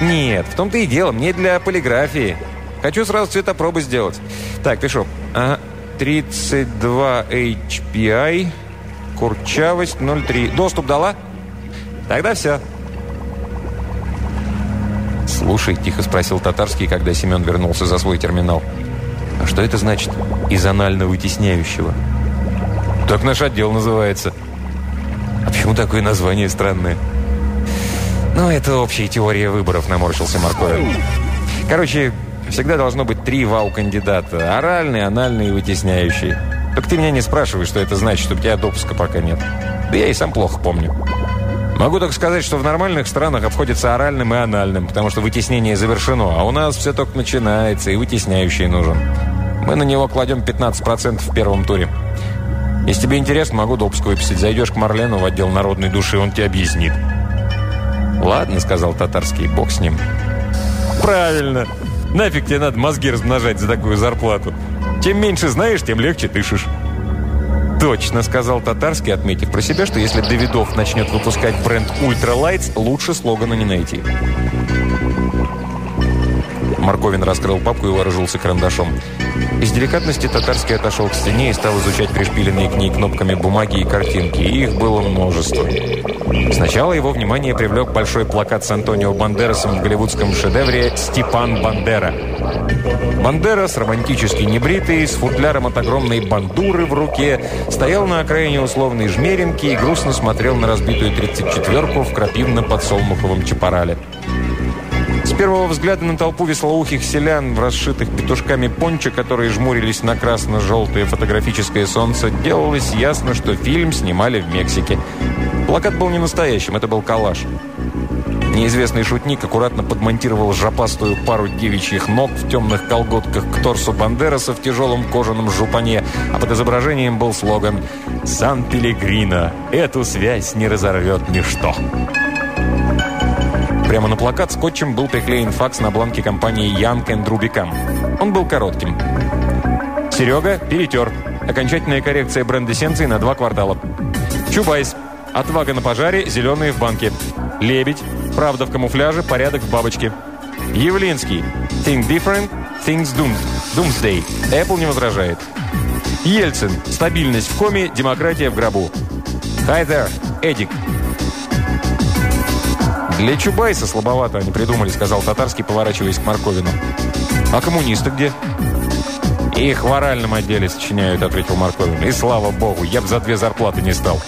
[SPEAKER 1] «Нет, в том-то и дело, мне для полиграфии. Хочу сразу цветопробы сделать. Так, пишу. Ага, 32 HPI, курчавость 0,3. Доступ дала? Тогда все». «Слушай», – тихо спросил Татарский, когда Семен вернулся за свой терминал. «А что это значит из анально-вытесняющего?» «Так наш отдел называется». «А почему такое название странное?» «Ну, это общая теория выборов», – наморщился Марковин. «Короче, всегда должно быть три вау-кандидата. Оральный, анальный и вытесняющий. Только ты меня не спрашивай, что это значит, у тебя допуска пока нет. Да я и сам плохо помню». Могу только сказать, что в нормальных странах обходится оральным и анальным, потому что вытеснение завершено, а у нас все только начинается, и вытесняющий нужен. Мы на него кладем 15% в первом туре. Если тебе интересно, могу допуск выписать. Зайдешь к Марлену в отдел народной души, он тебе объяснит. «Ладно», — сказал татарский, — «бог с ним». «Правильно. Нафиг тебе надо мозги размножать за такую зарплату. Чем меньше знаешь, тем легче дышишь». «Точно», — сказал Татарский, отметив про себя, что если Давидов начнет выпускать бренд Ultra Lights, лучше слогана не найти. Марковин раскрыл папку и вооружился карандашом. Из деликатности Татарский отошел к стене и стал изучать пришпиленные к ней кнопками бумаги и картинки. И их было множество. Сначала его внимание привлек большой плакат с Антонио Бандерасом в голливудском шедевре «Степан Бандера». Бандерас, романтически небритый, с футляром от огромной бандуры в руке, стоял на окраине условной жмеринки и грустно смотрел на разбитую 34-ку в крапивно-подсолнуховом чапарале. С первого взгляда на толпу веслоухих селян в расшитых петушками пончо, которые жмурились на красно-желтое фотографическое солнце, делалось ясно, что фильм снимали в Мексике. Плакат был не настоящим, это был коллаж. Неизвестный шутник аккуратно подмонтировал жопастую пару девичьих ног в темных колготках к торсу Бандераса в тяжелом кожаном жупане, а под изображением был слоган «Сан Пелегрино. Эту связь не разорвет ничто». Прямо на плакат скотчем был приклеен факс на бланке компании Young and Rubicam. Он был коротким. Серега перетер. Окончательная коррекция бренд-эссенции на два квартала. Чубайс. Отвага на пожаре, зеленые в банке. Лебедь. Правда в камуфляже, порядок в бабочке. Явлинский. Think different, things doomed. Doomsday. Apple не возражает. Ельцин. Стабильность в коме, демократия в гробу. Hi there. Эдик. «Для Чубайса слабовато они придумали», — сказал Татарский, поворачиваясь к Марковину. «А коммунисты где?» «Их в оральном отделе сочиняют», — ответил Марковин. «И слава богу, я бы за две зарплаты не стал».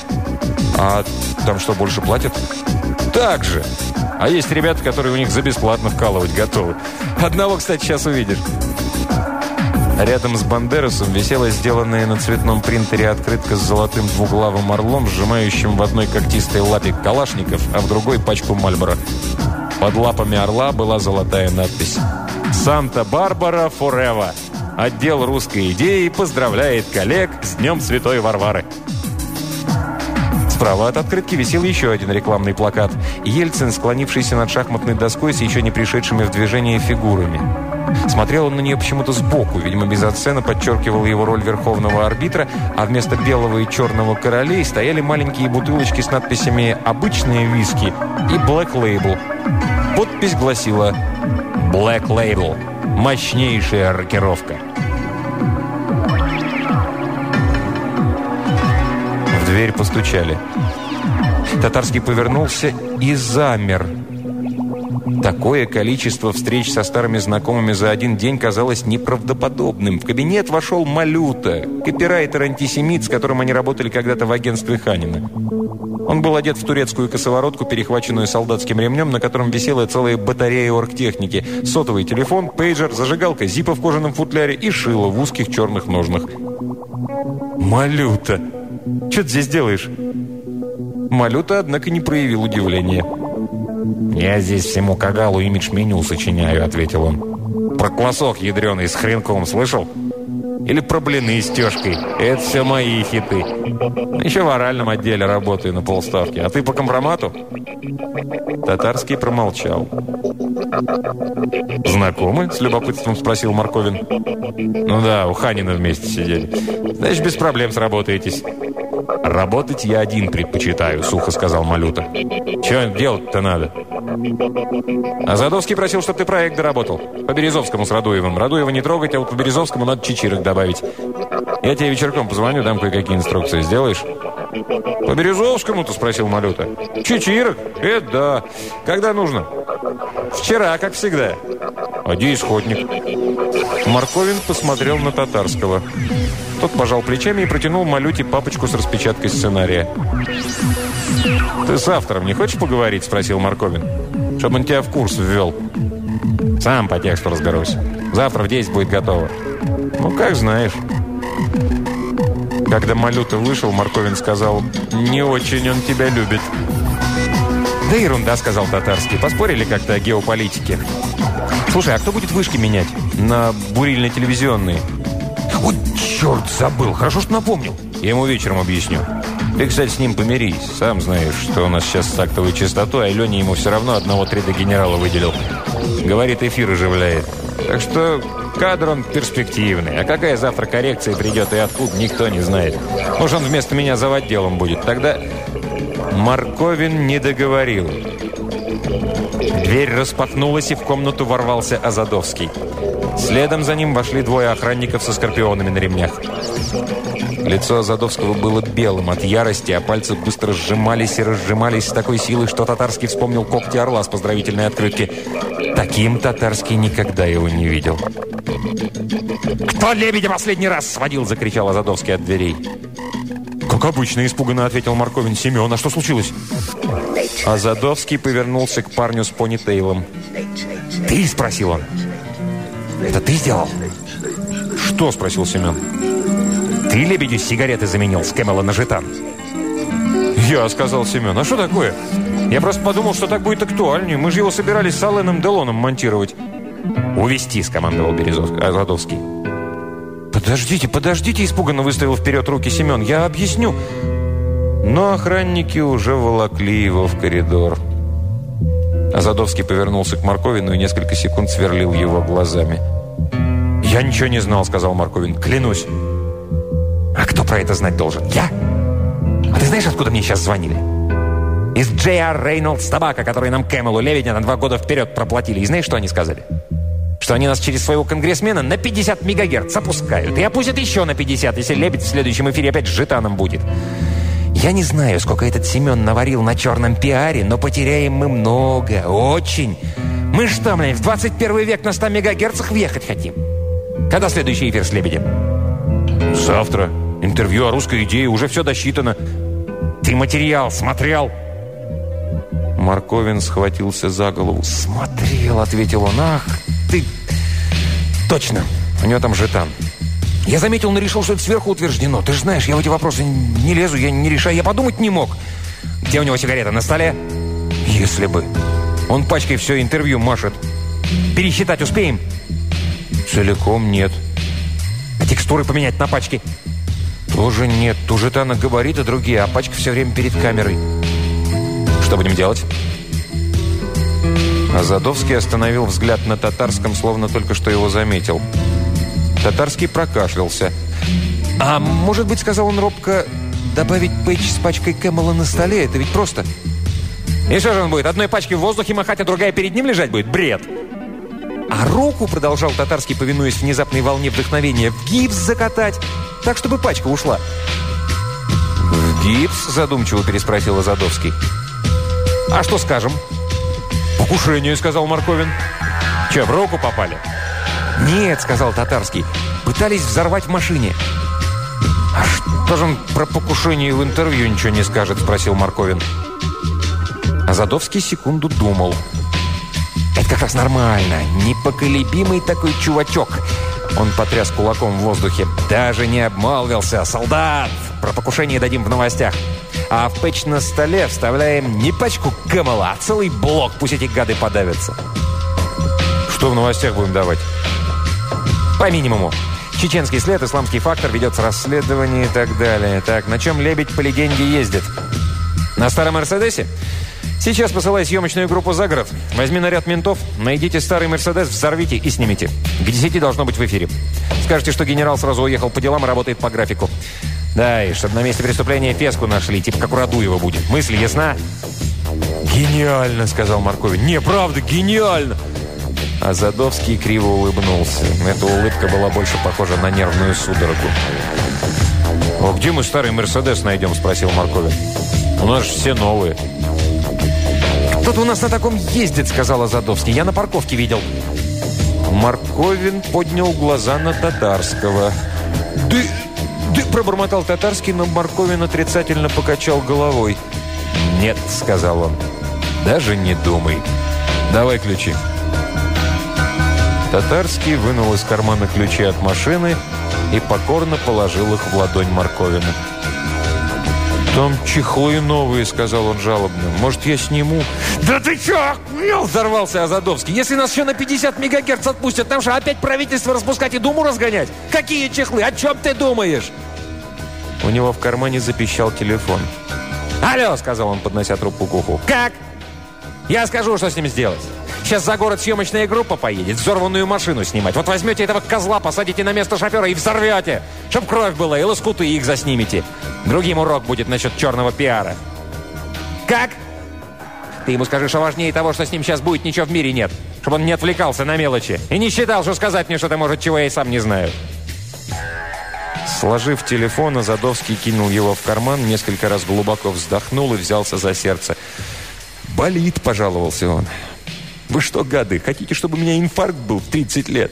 [SPEAKER 1] «А там что, больше платят?» «Так же. А есть ребята, которые у них за бесплатно вкалывать готовы. Одного, кстати, сейчас увидишь». Рядом с Бандерасом висела сделанная на цветном принтере открытка с золотым двуглавым орлом, сжимающим в одной когтистой лапе калашников, а в другой пачку Мальборо. Под лапами орла была золотая надпись «Санта-Барбара Форева». Отдел русской идеи поздравляет коллег с Днем Святой Варвары. Справа от открытки висел еще один рекламный плакат. Ельцин, склонившийся над шахматной доской с еще не пришедшими в движение фигурами. Смотрел он на нее почему-то сбоку, видимо, безоценно подчеркивал его роль верховного арбитра, а вместо белого и черного королей стояли маленькие бутылочки с надписями «Обычные виски» и «Black Label». Подпись гласила «Black Label. Мощнейшая рокировка». В дверь постучали. Татарский повернулся и замер – Такое количество встреч со старыми знакомыми за один день казалось неправдоподобным. В кабинет вошел Малюта, копирайтер-антисемит, с которым они работали когда-то в агентстве Ханина. Он был одет в турецкую косоворотку, перехваченную солдатским ремнем, на котором висела целая батарея оргтехники, сотовый телефон, пейджер, зажигалка, зипа в кожаном футляре и шило в узких черных ножнах. «Малюта! Что ты здесь делаешь?» Малюта, однако, не проявил удивления.
[SPEAKER 4] «Я здесь всему Кагалу имидж-меню сочиняю», — ответил он. «Про квасок ядреный с хренком слышал?»
[SPEAKER 1] Или про блины с тёшкой. Это все мои хиты. Еще в оральном отделе работаю на полставки. А ты по компромату? Татарский промолчал. «Знакомы?» – с любопытством спросил Марковин. «Ну да, у Ханина вместе сидели. Значит, без проблем сработаетесь». «Работать я один предпочитаю», – сухо сказал Малюта. «Чего делать-то надо?» А Задовский просил, чтобы ты проект доработал. По Березовскому с Радуевым. Радуева не трогать, а вот по Березовскому надо чечирок добавить. Я тебе вечерком позвоню, дам кое-какие инструкции. Сделаешь? «По Березовскому-то?» – спросил Малюта. «Чечирок? Это да. Когда нужно?» «Вчера, как всегда». «А где исходник?» Марковин посмотрел на Татарского. Тот пожал плечами и протянул Малюте папочку с распечаткой сценария. «Ты с автором не хочешь поговорить?» – спросил Марковин. «Чтобы он тебя в курс ввел». «Сам по тексту разберусь. Завтра в 10 будет готово». «Ну, как знаешь». Когда Малюта вышел, Марковин сказал, «Не очень он тебя любит». «Да ерунда», — сказал Татарский. «Поспорили как-то о геополитике». «Слушай, а кто будет вышки менять?» «На бурильно-телевизионные». «Ой, черт, забыл. Хорошо, что напомнил». «Я ему вечером объясню». «Ты, кстати, с ним помирись. Сам знаешь, что у нас сейчас с тактовой частотой, а Леня ему все равно одного 3D-генерала выделил. Говорит, эфир оживляет. Так что Кадр он перспективный. А какая завтра коррекция придет и откуда, никто не знает. Может, он вместо меня за отделом будет. Тогда Марковин не договорил. Дверь распахнулась, и в комнату ворвался Азадовский. Следом за ним вошли двое охранников со скорпионами на ремнях. Лицо Азадовского было белым от ярости, а пальцы быстро сжимались и разжимались с такой силой, что Татарский вспомнил когти орла с поздравительной открытки. Таким Татарский никогда его не видел. «Кто лебедя последний раз сводил?» – закричал Азадовский от дверей. «Как обычно», – испуганно ответил Марковин. «Семен, а что случилось?» Азадовский повернулся к парню с понитейлом. «Ты?» – спросил он. «Это ты сделал?» «Что?» – спросил Семен. «Ты лебедю сигареты заменил с Кэмела на жетан?» «Я», – сказал Семен. «А что такое?» «Я просто подумал, что так будет актуальнее. Мы же его собирались с Алленом Делоном монтировать». «Увести!» – скомандовал Березовский, Азадовский. «Подождите, подождите!» – испуганно выставил вперед руки Семен. «Я объясню!» Но охранники уже волокли его в коридор. Азадовский повернулся к Марковину и несколько секунд сверлил его глазами. «Я ничего не знал», — сказал Марковин. «Клянусь». «А кто про это знать должен? Я? А ты знаешь, откуда мне сейчас звонили?» «Из J.R. Reynolds табака, который нам Кэмелу Левиня на два года вперед проплатили. И знаешь, что они сказали?» что они нас через своего конгрессмена на 50 мегагерц опускают и опустят еще на 50, если Лебедь в следующем эфире опять с жетаном будет. Я не знаю, сколько этот Семен наварил на черном пиаре, но потеряем мы много, очень. Мы что, блин, в 21 век на 100 мегагерцах въехать хотим? Когда следующий эфир с Лебедем? Завтра. Интервью о русской идее, уже все досчитано. Ты материал смотрел? Марковин схватился за голову. «Смотрел», — ответил он. «Ах, ты...» «Точно, у него там жетан». Я заметил, он решил, что это сверху утверждено. Ты же знаешь, я в эти вопросы не лезу, я не решаю, я подумать не мог. Где у него сигарета? На столе? Если бы. Он пачкой все интервью машет. Пересчитать успеем? Целиком нет. А текстуры поменять на пачке? Тоже нет. У жетана габариты другие, а пачка все время перед камерой. Что будем делать? Азадовский остановил взгляд на татарском, словно только что его заметил. Татарский прокашлялся. «А может быть, — сказал он робко, — добавить пейдж с пачкой Кэмела на столе? Это ведь просто...» «И что же он будет? Одной пачки в воздухе махать, а другая перед ним лежать будет? Бред!» «А руку, — продолжал Татарский, повинуясь внезапной волне вдохновения, — в гипс закатать, так, чтобы пачка ушла». «В гипс?» — задумчиво переспросил Азадовский. «А что скажем?» «Покушение», — сказал Марковин. «Че, в руку попали?» «Нет», — сказал Татарский. «Пытались взорвать в машине». «А что же он про покушение в интервью ничего не скажет?» — спросил Марковин. Азадовский секунду думал. «Это как раз нормально. Непоколебимый такой чувачок». Он потряс кулаком в воздухе. «Даже не обмолвился. Солдат! Про покушение дадим в новостях. А в пэтч на столе вставляем не пачку Кэмела, а целый блок. Пусть эти гады подавятся». «Что в новостях будем давать?» По минимуму.
[SPEAKER 3] Чеченский след, исламский фактор, ведется расследование и так далее. Так, на чем Лебедь по легенде ездит? На старом Мерседесе? Сейчас посылай съемочную группу за город. Возьми наряд ментов, найдите старый Мерседес, взорвите и снимите. К 10 должно быть в эфире. Скажите, что генерал сразу уехал по делам и работает по графику. Да, и чтобы на месте преступления феску нашли, типа как у Радуева будет. Мысль ясна?
[SPEAKER 1] «Гениально!» — сказал Марковин. «Не, правда, гениально!» А Задовский криво улыбнулся. Эта улыбка была больше похожа на нервную судорогу. «А где мы старый Мерседес найдем?» – спросил Марковин. «У нас же все новые».
[SPEAKER 3] «Кто-то у нас на таком ездит», – сказал Задовский. «Я на парковке видел».
[SPEAKER 1] Марковин поднял глаза на Татарского. «Да, да», – пробормотал Татарский, но Марковин отрицательно покачал головой. «Нет», – сказал он, – «даже не думай. Давай ключи». Татарский вынул из кармана ключи от машины и покорно положил их в ладонь Марковина. «Там чехлы новые», — сказал он жалобно. «Может, я сниму?»
[SPEAKER 3] «Да ты чё, охуел?» — взорвался Азадовский. «Если нас еще на 50 мегагерц отпустят, там же опять правительство распускать и Думу разгонять? Какие чехлы? О чем ты думаешь?»
[SPEAKER 1] У него в кармане запищал телефон.
[SPEAKER 3] «Алло!» — сказал он, поднося трубку к уху. «Как?» «Я скажу, что с ним сделать». Сейчас за город съемочная группа поедет, взорванную машину снимать. Вот возьмете этого козла, посадите на место шофера и взорвете. Чтоб кровь была, и лоскуты их заснимете. Другим урок будет насчет черного пиара. Как? Ты ему скажи, что важнее того, что с ним сейчас будет, ничего в мире нет. Чтобы он не отвлекался на мелочи. И не считал, что сказать мне что-то может, чего я и сам не знаю.
[SPEAKER 1] Сложив телефон, Азадовский кинул его в карман, несколько раз глубоко вздохнул и взялся за сердце. «Болит», — пожаловался он. Вы что, гады, хотите, чтобы у меня инфаркт был в 30 лет?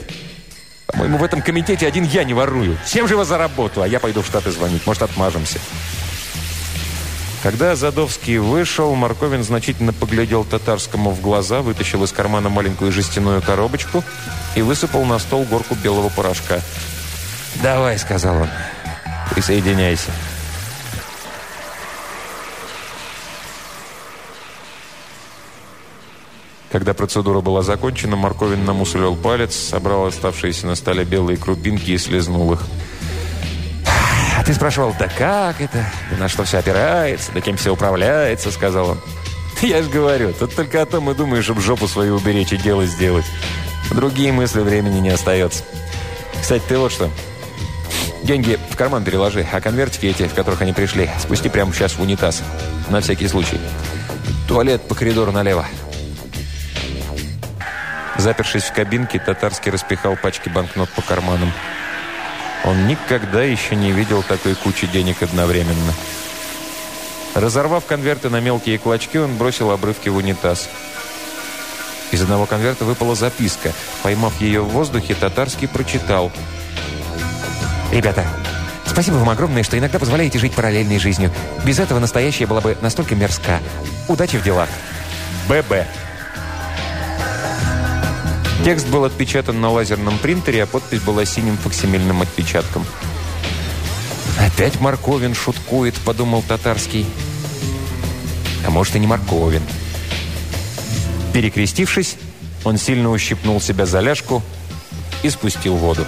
[SPEAKER 1] По-моему, в этом комитете один я не ворую. Всем же его за работу, а я пойду в Штаты звонить. Может, отмажемся. Когда Задовский вышел, Марковин значительно поглядел татарскому в глаза, вытащил из кармана маленькую жестяную коробочку и высыпал на стол горку белого порошка. «Давай», — сказал он, — «присоединяйся». Когда процедура была закончена, Марковин намусолил палец, собрал оставшиеся на столе белые крупинки и слезнул их.
[SPEAKER 3] «А ты спрашивал, да как это? Да на что все опирается? Да кем все управляется?» — сказал он.
[SPEAKER 1] «Я же говорю, тут только о том и думаешь, чтобы жопу свою уберечь и дело сделать. Другие мысли времени не остается. Кстати, ты вот что. Деньги в карман переложи, а конвертики эти, в которых они пришли, спусти прямо сейчас в унитаз. На всякий случай. Туалет по коридору налево. Запершись в кабинке, Татарский распихал пачки банкнот по карманам. Он никогда еще не видел такой кучи денег одновременно. Разорвав конверты на мелкие клочки, он бросил обрывки в унитаз. Из одного конверта выпала записка. Поймав ее в воздухе, Татарский прочитал.
[SPEAKER 3] «Ребята, спасибо вам огромное, что иногда позволяете жить параллельной жизнью. Без этого настоящая была бы настолько мерзка. Удачи в делах. ББ».
[SPEAKER 1] Текст был отпечатан на лазерном принтере, а подпись была синим факсимильным отпечатком.
[SPEAKER 3] «Опять Марковин шуткует», — подумал Татарский. «А может, и не Марковин».
[SPEAKER 1] Перекрестившись, он сильно ущипнул себя за ляжку и спустил воду.